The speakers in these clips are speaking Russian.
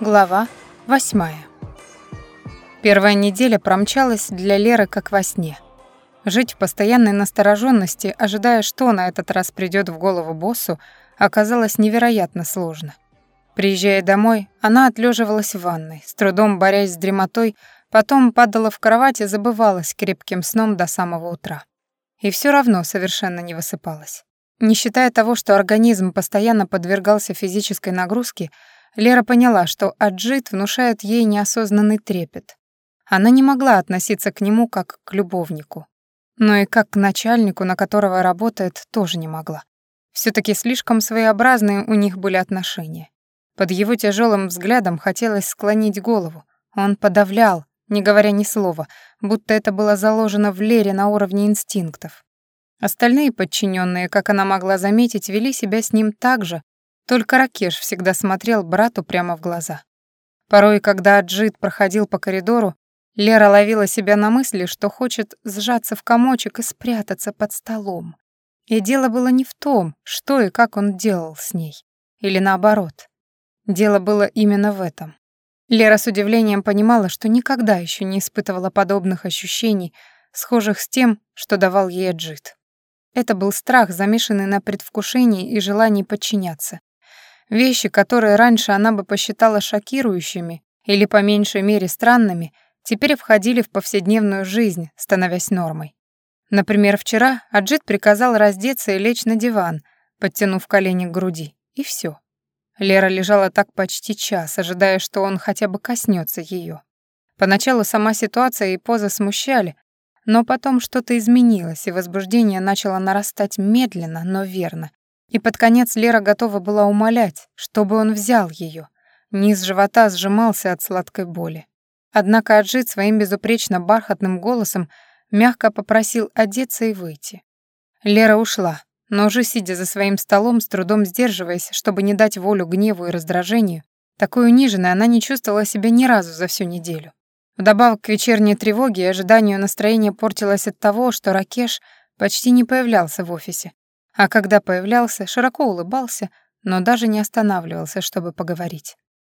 Глава восьмая. Первая неделя промчалась для Леры как во сне. Жить в постоянной настороженности, ожидая, что на этот раз придет в голову боссу, оказалось невероятно сложно. Приезжая домой, она отлеживалась в ванной, с трудом борясь с дремотой, потом падала в кровать и забывалась крепким сном до самого утра. И все равно совершенно не высыпалась. Не считая того, что организм постоянно подвергался физической нагрузке, Лера поняла, что Аджит внушает ей неосознанный трепет. Она не могла относиться к нему как к любовнику. Но и как к начальнику, на которого работает, тоже не могла. все таки слишком своеобразные у них были отношения. Под его тяжелым взглядом хотелось склонить голову. Он подавлял, не говоря ни слова, будто это было заложено в Лере на уровне инстинктов. Остальные подчиненные, как она могла заметить, вели себя с ним так же, только Ракеш всегда смотрел брату прямо в глаза. Порой, когда Аджит проходил по коридору, Лера ловила себя на мысли, что хочет сжаться в комочек и спрятаться под столом. И дело было не в том, что и как он делал с ней. Или наоборот. Дело было именно в этом. Лера с удивлением понимала, что никогда еще не испытывала подобных ощущений, схожих с тем, что давал ей Аджит. Это был страх, замешанный на предвкушении и желании подчиняться, Вещи, которые раньше она бы посчитала шокирующими или по меньшей мере странными, теперь входили в повседневную жизнь, становясь нормой. Например, вчера Аджит приказал раздеться и лечь на диван, подтянув колени к груди, и все. Лера лежала так почти час, ожидая, что он хотя бы коснется ее. Поначалу сама ситуация и поза смущали, но потом что-то изменилось, и возбуждение начало нарастать медленно, но верно, и под конец Лера готова была умолять, чтобы он взял ее. Низ живота сжимался от сладкой боли. Однако Аджит своим безупречно бархатным голосом мягко попросил одеться и выйти. Лера ушла, но уже сидя за своим столом, с трудом сдерживаясь, чтобы не дать волю гневу и раздражению, такой униженной она не чувствовала себя ни разу за всю неделю. Вдобавок к вечерней тревоге и ожиданию настроение портилось от того, что Ракеш почти не появлялся в офисе, а когда появлялся, широко улыбался, но даже не останавливался, чтобы поговорить.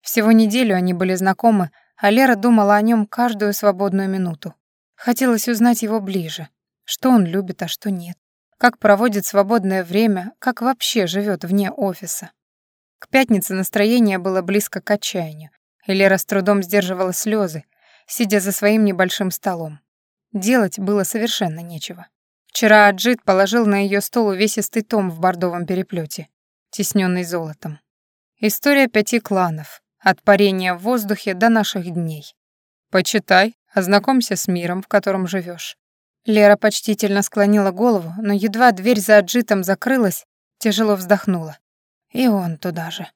Всего неделю они были знакомы, а Лера думала о нем каждую свободную минуту. Хотелось узнать его ближе, что он любит, а что нет, как проводит свободное время, как вообще живет вне офиса. К пятнице настроение было близко к отчаянию, и Лера с трудом сдерживала слезы, сидя за своим небольшим столом. Делать было совершенно нечего. Вчера Аджит положил на ее стол увесистый том в бордовом переплете, тесненный золотом. История пяти кланов, от парения в воздухе до наших дней. Почитай, ознакомься с миром, в котором живешь. Лера почтительно склонила голову, но едва дверь за Аджитом закрылась, тяжело вздохнула. И он туда же.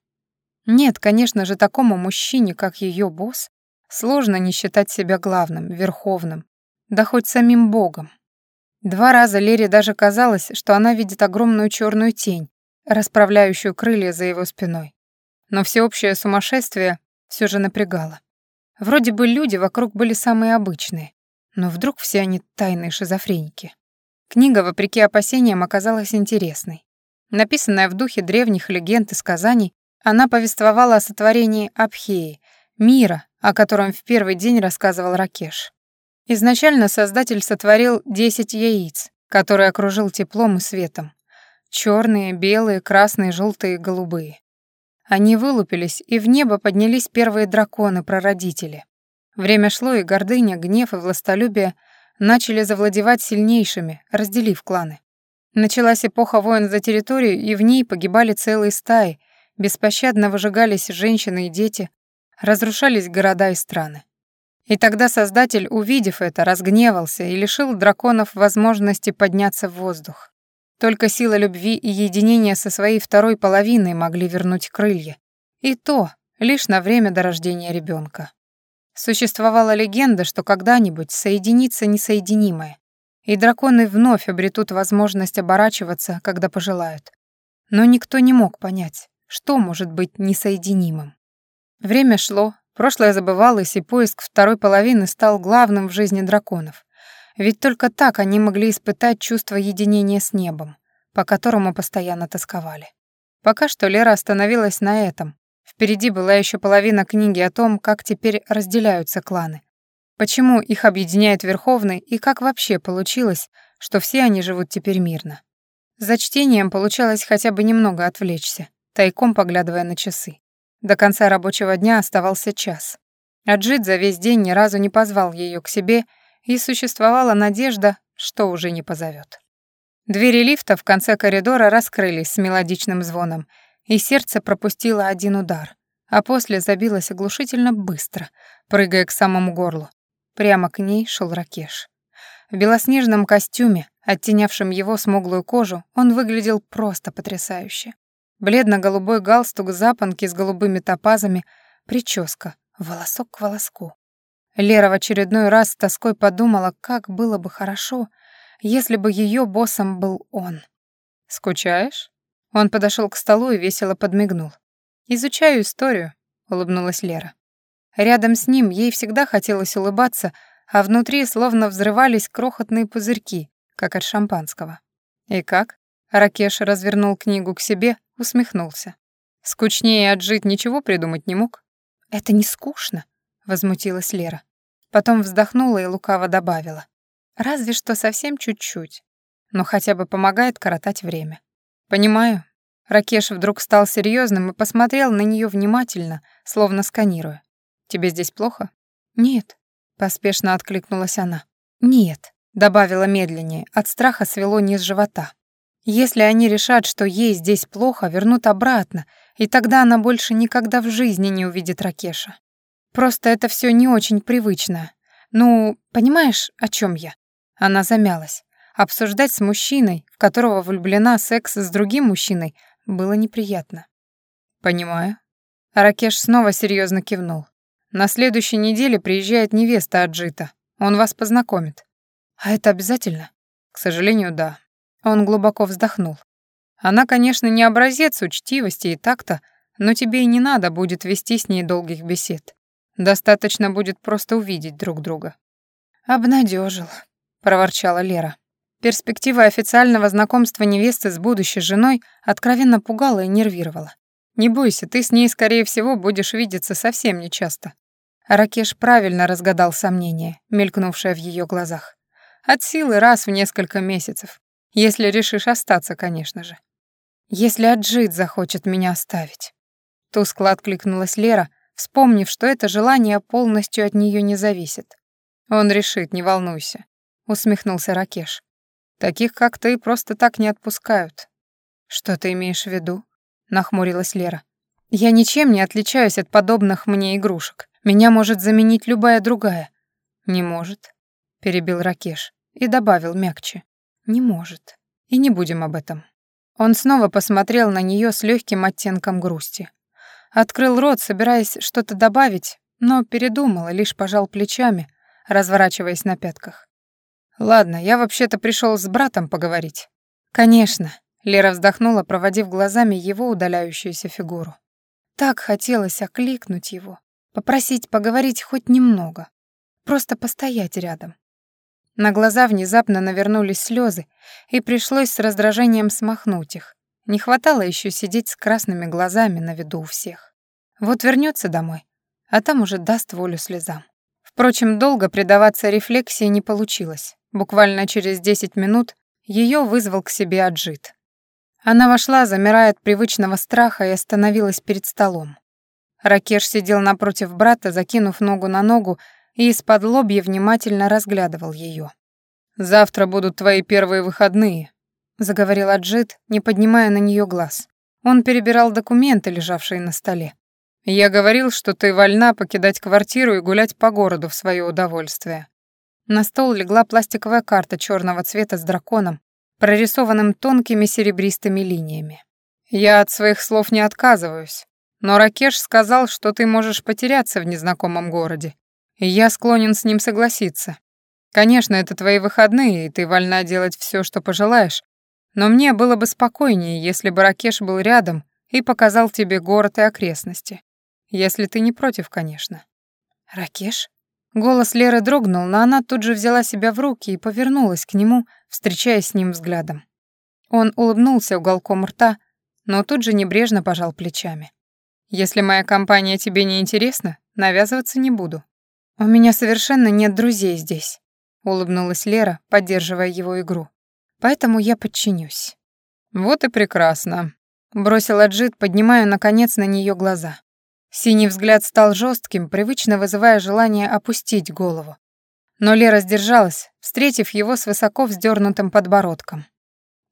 Нет, конечно же, такому мужчине, как ее босс, сложно не считать себя главным, верховным, да хоть самим богом. Два раза Лере даже казалось, что она видит огромную черную тень, расправляющую крылья за его спиной. Но всеобщее сумасшествие все же напрягало. Вроде бы люди вокруг были самые обычные, но вдруг все они тайные шизофреники. Книга, вопреки опасениям, оказалась интересной. Написанная в духе древних легенд и сказаний, она повествовала о сотворении Абхеи, мира, о котором в первый день рассказывал Ракеш. Изначально Создатель сотворил десять яиц, которые окружил теплом и светом. Черные, белые, красные, желтые и голубые. Они вылупились, и в небо поднялись первые драконы-прародители. Время шло, и гордыня, гнев и властолюбие начали завладевать сильнейшими, разделив кланы. Началась эпоха войн за территорию, и в ней погибали целые стаи, беспощадно выжигались женщины и дети, разрушались города и страны. И тогда Создатель, увидев это, разгневался и лишил драконов возможности подняться в воздух. Только сила любви и единения со своей второй половиной могли вернуть крылья. И то лишь на время до рождения ребенка. Существовала легенда, что когда-нибудь соединится несоединимое, и драконы вновь обретут возможность оборачиваться, когда пожелают. Но никто не мог понять, что может быть несоединимым. Время шло, Прошлое забывалось, и поиск второй половины стал главным в жизни драконов. Ведь только так они могли испытать чувство единения с небом, по которому постоянно тосковали. Пока что Лера остановилась на этом. Впереди была еще половина книги о том, как теперь разделяются кланы. Почему их объединяет Верховный и как вообще получилось, что все они живут теперь мирно. За чтением получалось хотя бы немного отвлечься, тайком поглядывая на часы. До конца рабочего дня оставался час. Аджит за весь день ни разу не позвал ее к себе, и существовала надежда, что уже не позовет. Двери лифта в конце коридора раскрылись с мелодичным звоном, и сердце пропустило один удар, а после забилось оглушительно быстро, прыгая к самому горлу. Прямо к ней шел Ракеш. В белоснежном костюме, оттенявшем его смуглую кожу, он выглядел просто Бледно голубой галстук запонки с голубыми топазами, прическа, волосок к волоску. Лера в очередной раз с тоской подумала, как было бы хорошо, если бы ее боссом был он. «Скучаешь?» Он подошел к столу и весело подмигнул. «Изучаю историю», — улыбнулась Лера. Рядом с ним ей всегда хотелось улыбаться, а внутри словно взрывались крохотные пузырьки, как от шампанского. «И как?» Ракеш развернул книгу к себе, усмехнулся. «Скучнее отжить ничего придумать не мог?» «Это не скучно», — возмутилась Лера. Потом вздохнула и лукаво добавила. «Разве что совсем чуть-чуть, но хотя бы помогает коротать время». «Понимаю». Ракеш вдруг стал серьезным и посмотрел на нее внимательно, словно сканируя. «Тебе здесь плохо?» «Нет», — поспешно откликнулась она. «Нет», — добавила медленнее, от страха свело низ живота. Если они решат, что ей здесь плохо, вернут обратно, и тогда она больше никогда в жизни не увидит Ракеша. Просто это все не очень привычно. Ну, понимаешь, о чем я? Она замялась. Обсуждать с мужчиной, в которого влюблена секс с другим мужчиной, было неприятно. Понимаю. Ракеш снова серьезно кивнул. На следующей неделе приезжает невеста Аджита. Он вас познакомит. А это обязательно? К сожалению, да. Он глубоко вздохнул. Она, конечно, не образец учтивости и такта, но тебе и не надо будет вести с ней долгих бесед. Достаточно будет просто увидеть друг друга. Обнадежил, проворчала Лера. Перспектива официального знакомства невесты с будущей женой откровенно пугала и нервировала. «Не бойся, ты с ней, скорее всего, будешь видеться совсем нечасто». Ракеш правильно разгадал сомнение, мелькнувшее в ее глазах. «От силы раз в несколько месяцев. Если решишь остаться, конечно же». «Если Аджит захочет меня оставить». Тускло откликнулась Лера, вспомнив, что это желание полностью от нее не зависит. «Он решит, не волнуйся», — усмехнулся Ракеш. Таких, как ты, просто так не отпускают. Что ты имеешь в виду? Нахмурилась Лера. Я ничем не отличаюсь от подобных мне игрушек. Меня может заменить любая другая. Не может, перебил Ракеш и добавил мягче. Не может. И не будем об этом. Он снова посмотрел на нее с легким оттенком грусти. Открыл рот, собираясь что-то добавить, но передумал и лишь пожал плечами, разворачиваясь на пятках. «Ладно, я вообще-то пришел с братом поговорить». «Конечно», — Лера вздохнула, проводив глазами его удаляющуюся фигуру. Так хотелось окликнуть его, попросить поговорить хоть немного, просто постоять рядом. На глаза внезапно навернулись слезы, и пришлось с раздражением смахнуть их. Не хватало еще сидеть с красными глазами на виду у всех. Вот вернется домой, а там уже даст волю слезам. Впрочем, долго предаваться рефлексии не получилось. Буквально через 10 минут ее вызвал к себе Аджит. Она вошла, замирая от привычного страха, и остановилась перед столом. Ракеш сидел напротив брата, закинув ногу на ногу и из-под лобья внимательно разглядывал ее. «Завтра будут твои первые выходные», — заговорил Аджит, не поднимая на нее глаз. Он перебирал документы, лежавшие на столе. «Я говорил, что ты вольна покидать квартиру и гулять по городу в свое удовольствие. На стол легла пластиковая карта черного цвета с драконом, прорисованным тонкими серебристыми линиями. «Я от своих слов не отказываюсь, но Ракеш сказал, что ты можешь потеряться в незнакомом городе, и Я склонен с ним согласиться. Конечно, это твои выходные, и ты вольна делать все, что пожелаешь, но мне было бы спокойнее, если бы Ракеш был рядом и показал тебе город и окрестности. Если ты не против, конечно. Ракеш? Голос Леры дрогнул, но она тут же взяла себя в руки и повернулась к нему, встречаясь с ним взглядом. Он улыбнулся уголком рта, но тут же небрежно пожал плечами. «Если моя компания тебе не интересна, навязываться не буду. У меня совершенно нет друзей здесь, улыбнулась Лера, поддерживая его игру. Поэтому я подчинюсь. Вот и прекрасно, бросила Джит, поднимая наконец на нее глаза. Синий взгляд стал жестким, привычно вызывая желание опустить голову. Но Лера сдержалась, встретив его с высоко вздернутым подбородком.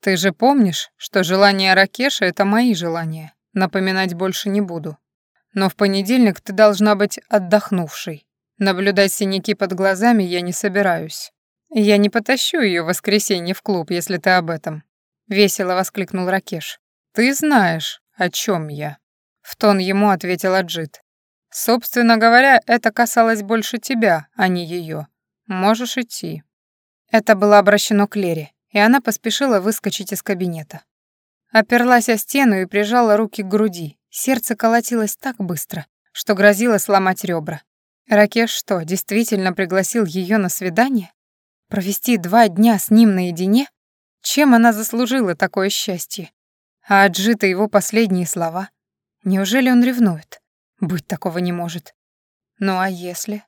«Ты же помнишь, что желания Ракеша — это мои желания. Напоминать больше не буду. Но в понедельник ты должна быть отдохнувшей. Наблюдать синяки под глазами я не собираюсь. Я не потащу ее в воскресенье в клуб, если ты об этом», — весело воскликнул Ракеш. «Ты знаешь, о чем я». В тон ему ответил Аджит. «Собственно говоря, это касалось больше тебя, а не ее. Можешь идти». Это было обращено к Лере, и она поспешила выскочить из кабинета. Оперлась о стену и прижала руки к груди. Сердце колотилось так быстро, что грозило сломать ребра. Ракеш что действительно пригласил ее на свидание? Провести два дня с ним наедине? Чем она заслужила такое счастье? А отжито его последние слова. Неужели он ревнует? Быть такого не может. Ну а если?